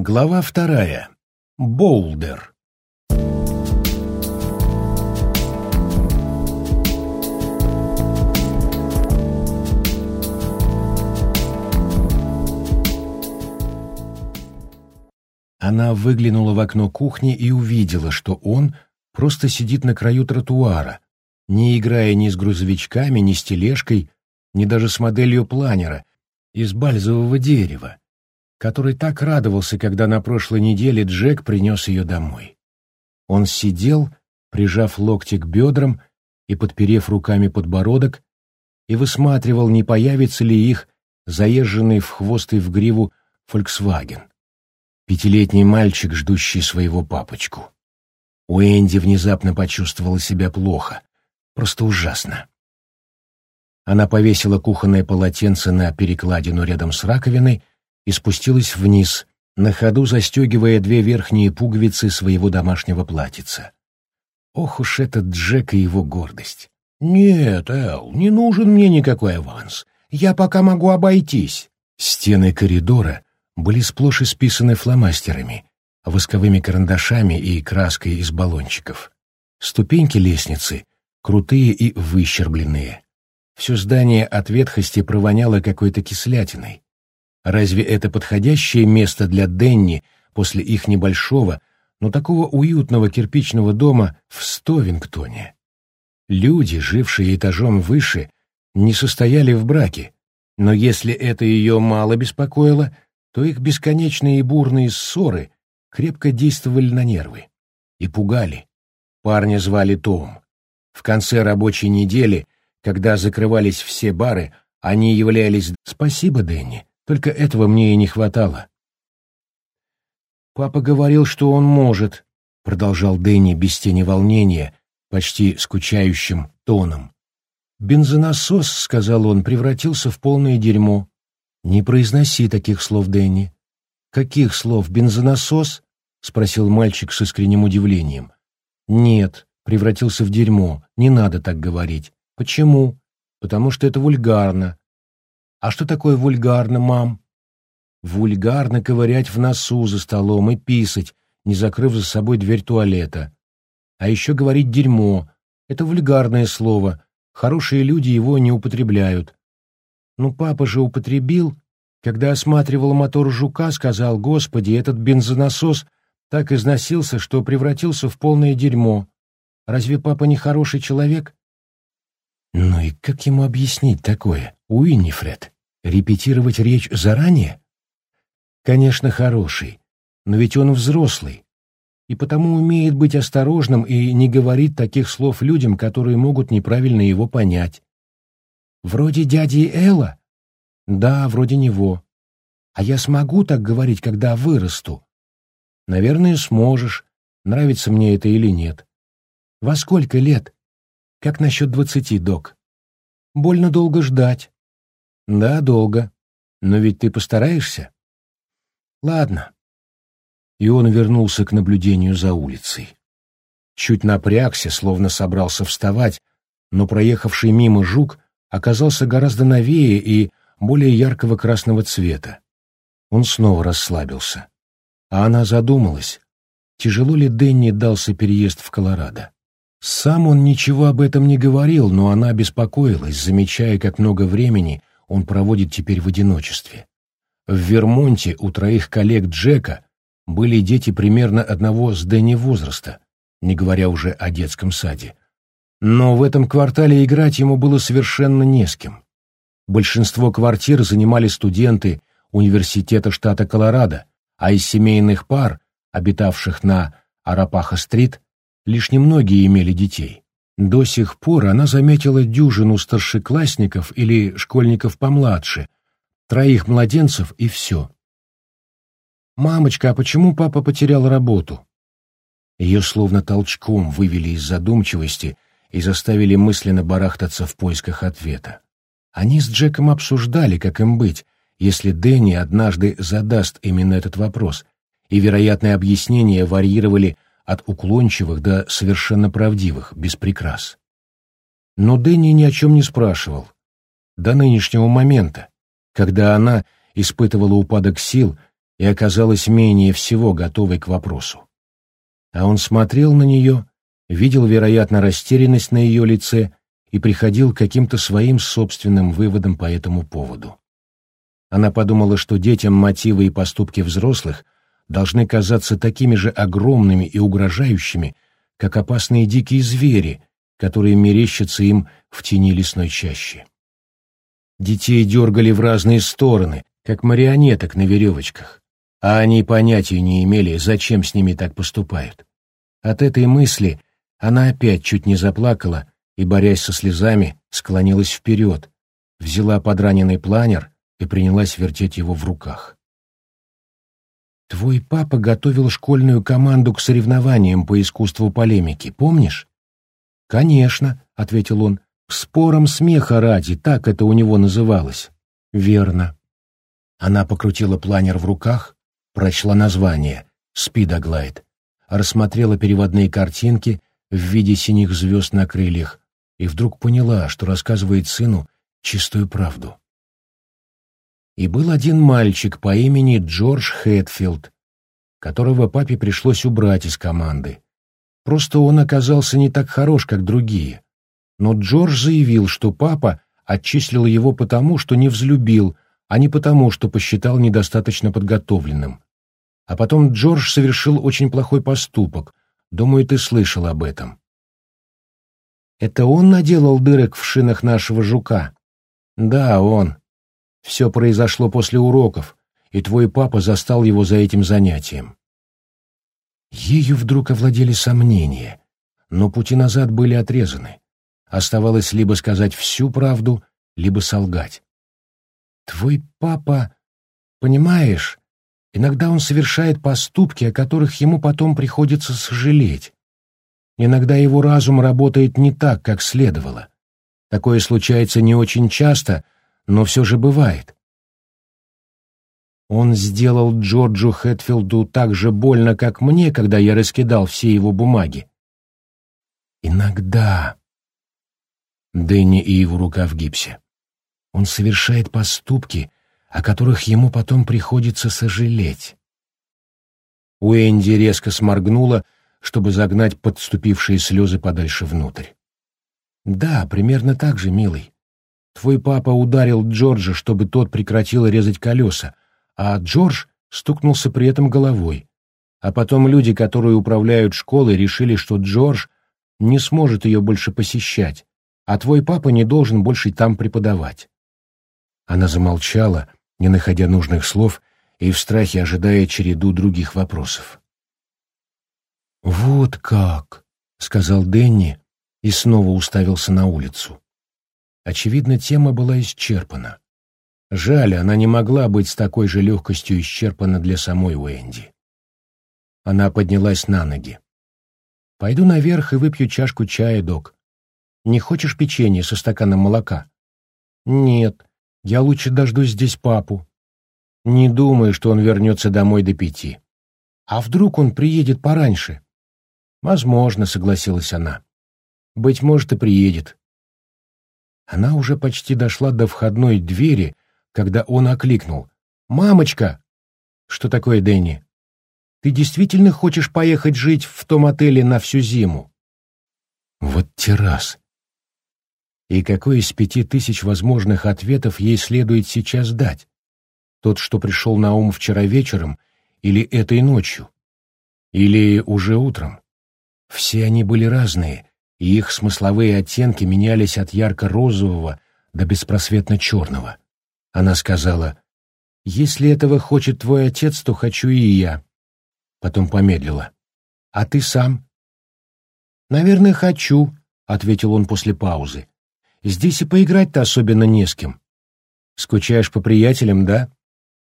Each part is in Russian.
Глава вторая. Боулдер. Она выглянула в окно кухни и увидела, что он просто сидит на краю тротуара, не играя ни с грузовичками, ни с тележкой, ни даже с моделью планера из бальзового дерева, который так радовался, когда на прошлой неделе Джек принес ее домой. Он сидел, прижав локти к бедрам и подперев руками подбородок, и высматривал, не появится ли их заезженный в хвост и в гриву «Фольксваген». Пятилетний мальчик, ждущий своего папочку. У Энди внезапно почувствовала себя плохо, просто ужасно. Она повесила кухонное полотенце на перекладину рядом с раковиной и спустилась вниз, на ходу застегивая две верхние пуговицы своего домашнего платьица. Ох уж этот Джек и его гордость. «Нет, Эл, не нужен мне никакой аванс. Я пока могу обойтись». Стены коридора были сплошь исписаны фломастерами, восковыми карандашами и краской из баллончиков. Ступеньки лестницы крутые и выщербленные. Все здание от ветхости провоняло какой-то кислятиной. Разве это подходящее место для Денни после их небольшого, но такого уютного кирпичного дома в Стовингтоне? Люди, жившие этажом выше, не состояли в браке, но если это ее мало беспокоило, то их бесконечные и бурные ссоры крепко действовали на нервы и пугали. Парня звали Том. В конце рабочей недели, когда закрывались все бары, они являлись «Спасибо, Дэнни, только этого мне и не хватало». «Папа говорил, что он может», — продолжал Дэнни без тени волнения, почти скучающим тоном. «Бензонасос, — сказал он, — превратился в полное дерьмо. «Не произноси таких слов, Дэнни». «Каких слов? Бензонасос?» — спросил мальчик с искренним удивлением. «Нет, превратился в дерьмо. Не надо так говорить». «Почему?» «Потому что это вульгарно». «А что такое вульгарно, мам?» «Вульгарно ковырять в носу за столом и писать, не закрыв за собой дверь туалета. А еще говорить «дерьмо». Это вульгарное слово. Хорошие люди его не употребляют. Ну, папа же употребил. Когда осматривал мотор жука, сказал, «Господи, этот бензонасос так износился, что превратился в полное дерьмо. Разве папа не хороший человек?» Ну и как ему объяснить такое, Уиннифред? Репетировать речь заранее? Конечно, хороший, но ведь он взрослый, и потому умеет быть осторожным и не говорит таких слов людям, которые могут неправильно его понять. Вроде дяди Элла? Да, вроде него. А я смогу так говорить, когда вырасту? Наверное, сможешь, нравится мне это или нет. Во сколько лет? Как насчет двадцати, док? Больно долго ждать. Да, долго. Но ведь ты постараешься? Ладно. И он вернулся к наблюдению за улицей. Чуть напрягся, словно собрался вставать, но проехавший мимо жук оказался гораздо новее и более яркого красного цвета. Он снова расслабился. А она задумалась, тяжело ли Дэнни дался переезд в Колорадо. Сам он ничего об этом не говорил, но она беспокоилась, замечая, как много времени он проводит теперь в одиночестве. В Вермонте у троих коллег Джека были дети примерно одного с Дэнни возраста, не говоря уже о детском саде. Но в этом квартале играть ему было совершенно не с кем. Большинство квартир занимали студенты университета штата Колорадо, а из семейных пар, обитавших на Арапаха-стрит, лишь немногие имели детей. До сих пор она заметила дюжину старшеклассников или школьников помладше, троих младенцев и все. «Мамочка, а почему папа потерял работу?» Ее словно толчком вывели из задумчивости и заставили мысленно барахтаться в поисках ответа. Они с Джеком обсуждали, как им быть, если Дэнни однажды задаст именно этот вопрос, и вероятные объяснения варьировали от уклончивых до совершенно правдивых, без прикрас. Но Дэнни ни о чем не спрашивал. До нынешнего момента, когда она испытывала упадок сил и оказалась менее всего готовой к вопросу. А он смотрел на нее, видел, вероятно, растерянность на ее лице и приходил к каким-то своим собственным выводам по этому поводу. Она подумала, что детям мотивы и поступки взрослых должны казаться такими же огромными и угрожающими, как опасные дикие звери, которые мерещатся им в тени лесной чащи. Детей дергали в разные стороны, как марионеток на веревочках, а они понятия не имели, зачем с ними так поступают. От этой мысли она опять чуть не заплакала и, борясь со слезами, склонилась вперед, взяла подраненный планер и принялась вертеть его в руках. «Твой папа готовил школьную команду к соревнованиям по искусству полемики, помнишь?» «Конечно», — ответил он, — «спором смеха ради, так это у него называлось». «Верно». Она покрутила планер в руках, прочла название «Спидоглайд», рассмотрела переводные картинки в виде синих звезд на крыльях и вдруг поняла, что рассказывает сыну чистую правду. И был один мальчик по имени Джордж Хэтфилд, которого папе пришлось убрать из команды. Просто он оказался не так хорош, как другие. Но Джордж заявил, что папа отчислил его потому, что не взлюбил, а не потому, что посчитал недостаточно подготовленным. А потом Джордж совершил очень плохой поступок. Думаю, ты слышал об этом. Это он наделал дырок в шинах нашего жука? Да, он. Все произошло после уроков, и твой папа застал его за этим занятием. Ею вдруг овладели сомнения, но пути назад были отрезаны. Оставалось либо сказать всю правду, либо солгать. Твой папа, понимаешь, иногда он совершает поступки, о которых ему потом приходится сожалеть. Иногда его разум работает не так, как следовало. Такое случается не очень часто — но все же бывает. Он сделал Джорджу Хэтфилду так же больно, как мне, когда я раскидал все его бумаги. Иногда. Дэнни и его рука в гипсе. Он совершает поступки, о которых ему потом приходится сожалеть. Уэнди резко сморгнула, чтобы загнать подступившие слезы подальше внутрь. «Да, примерно так же, милый. Твой папа ударил Джорджа, чтобы тот прекратил резать колеса, а Джордж стукнулся при этом головой. А потом люди, которые управляют школой, решили, что Джордж не сможет ее больше посещать, а твой папа не должен больше там преподавать. Она замолчала, не находя нужных слов и в страхе ожидая череду других вопросов. «Вот как!» — сказал Дэнни и снова уставился на улицу. Очевидно, тема была исчерпана. Жаль, она не могла быть с такой же легкостью исчерпана для самой Уэнди. Она поднялась на ноги. «Пойду наверх и выпью чашку чая, док. Не хочешь печенье со стаканом молока?» «Нет, я лучше дождусь здесь папу. Не думаю, что он вернется домой до пяти. А вдруг он приедет пораньше?» «Возможно», — согласилась она. «Быть может, и приедет. Она уже почти дошла до входной двери, когда он окликнул. «Мамочка!» «Что такое, Дэнни?» «Ты действительно хочешь поехать жить в том отеле на всю зиму?» Вот террас. И какой из пяти тысяч возможных ответов ей следует сейчас дать? Тот, что пришел на ум вчера вечером, или этой ночью? Или уже утром? Все они были разные, и их смысловые оттенки менялись от ярко-розового до беспросветно черного. Она сказала, «Если этого хочет твой отец, то хочу и я». Потом помедлила. «А ты сам?» «Наверное, хочу», — ответил он после паузы. «Здесь и поиграть-то особенно не с кем». «Скучаешь по приятелям, да?»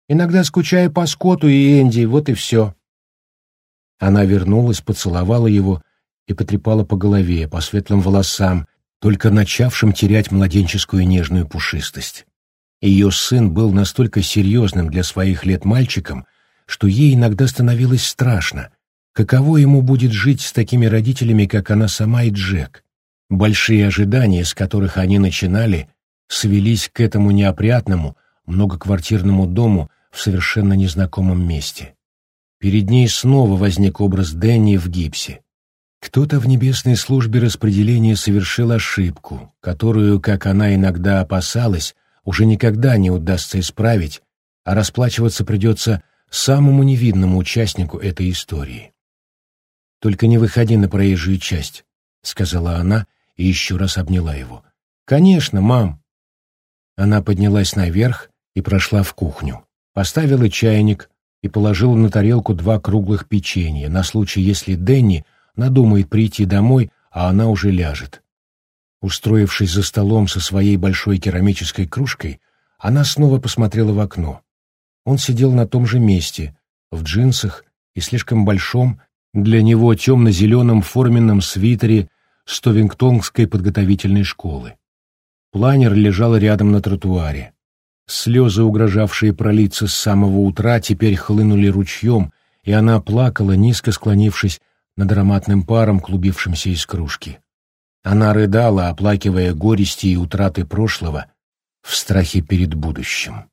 «Иногда скучаю по Скотту и Энди, вот и все». Она вернулась, поцеловала его и потрепала по голове, по светлым волосам, только начавшим терять младенческую нежную пушистость. Ее сын был настолько серьезным для своих лет мальчиком, что ей иногда становилось страшно, каково ему будет жить с такими родителями, как она сама и Джек. Большие ожидания, с которых они начинали, свелись к этому неопрятному, многоквартирному дому в совершенно незнакомом месте. Перед ней снова возник образ Дэнни в гипсе. Кто-то в небесной службе распределения совершил ошибку, которую, как она иногда опасалась, уже никогда не удастся исправить, а расплачиваться придется самому невидному участнику этой истории. «Только не выходи на проезжую часть», — сказала она и еще раз обняла его. «Конечно, мам». Она поднялась наверх и прошла в кухню, поставила чайник и положила на тарелку два круглых печенья на случай, если Дэнни надумает прийти домой, а она уже ляжет. Устроившись за столом со своей большой керамической кружкой, она снова посмотрела в окно. Он сидел на том же месте, в джинсах и слишком большом для него темно-зеленом форменном свитере Стовингтонской подготовительной школы. Планер лежал рядом на тротуаре. Слезы, угрожавшие пролиться с самого утра, теперь хлынули ручьем, и она плакала, низко склонившись над ароматным паром, клубившимся из кружки. Она рыдала, оплакивая горести и утраты прошлого в страхе перед будущим.